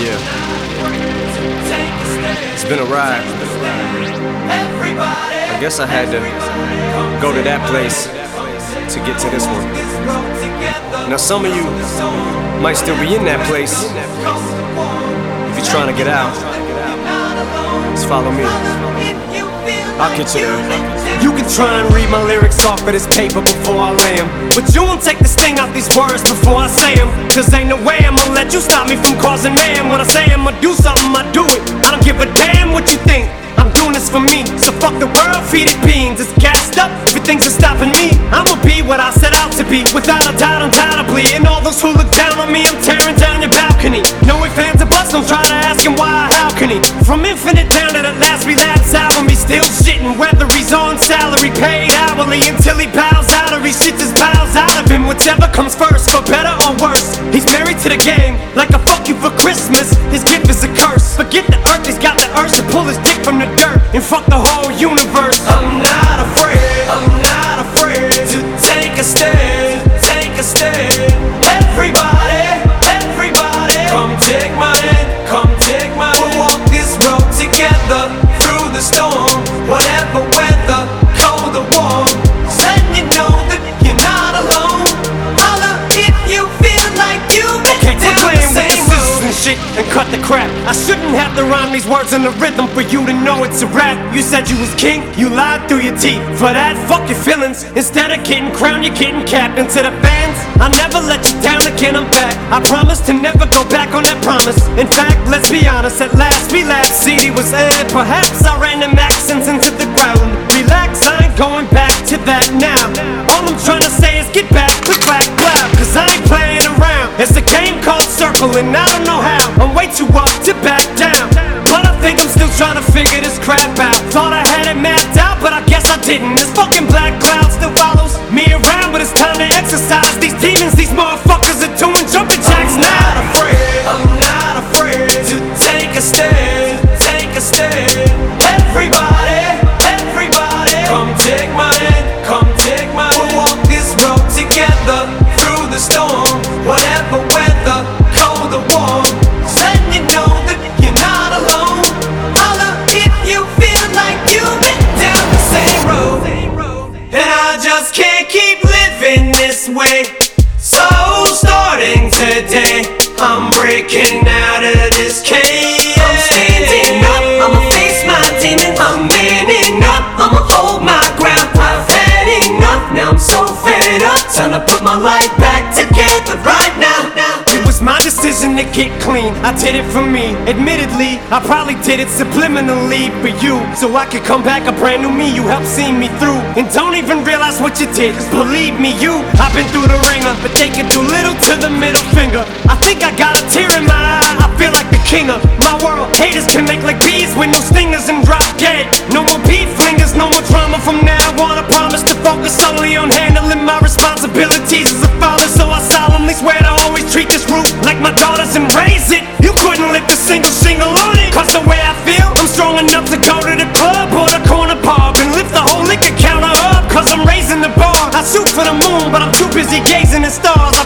Yeah. It's been a ride. I guess I had to go to that place to get to this one. Now, some of you might still be in that place. If you're trying to get out, just follow me. I'll get you can try and read my lyrics off of this paper before I lay them. But you won't take the sting out these words before I say them. Cause ain't no way I'ma let you stop me from causing man. When I say I'ma do something, I do it. I don't give a damn what you think. I'm doing this for me. So fuck the world, feed it beans. It's gassed up, If it everything's just stopping me. I'ma be what I set out to be, without a doubt, undoubtedly. And all those who look down on me, I'm tearing down your balcony. No ifs, fans of bust, don't try to ask him why, how can he? From infinite he bows out or he shits his bowels out of him. Whichever comes first, for better or worse. He's married to the game, like a fuck you for Christmas. His gift is a curse. Forget the earth, he's got the urge to pull his dick from the dirt and fuck the whole universe. I'm not afraid, I'm not afraid to take a stand, take a stand. Shit and cut the crap. I shouldn't have to rhyme these words in the rhythm for you to know it's a rap. You said you was king, you lied through your teeth. For that, fuck your feelings. Instead of getting crowned, you're getting capped. And to the fans, I'll never let you down again. I'm back. I promise to never go back on that promise. In fact, let's be honest. At last, relapse. CD was aired. Perhaps I ran them accents into Everybody, everybody, come take my hand, come take my hand. We'll walk this road together through the storm, whatever weather, cold or warm. Letting you know that you're not alone. Holla if you feel like you've been down the same road. And I just can't keep living this way. So starting today, I'm breaking out of this cage. I'm I'ma hold my ground. I've had enough, now I'm so fed up. Time to put my life back together right now. It was my decision to get clean. I did it for me. Admittedly, I probably did it subliminally for you. So I could come back a brand new me. You helped see me through. And don't even realize what you did. Cause believe me, you, I've been through the ringer. But they can do little to the middle finger. I think I got a tear in my eye. I feel like the king of my world. Haters can make like bees and raise it. You couldn't lift a single single on it. Cause the way I feel, I'm strong enough to go to the club or the corner pub and lift the whole liquor counter up. Cause I'm raising the bar. I shoot for the moon, but I'm too busy gazing at stars.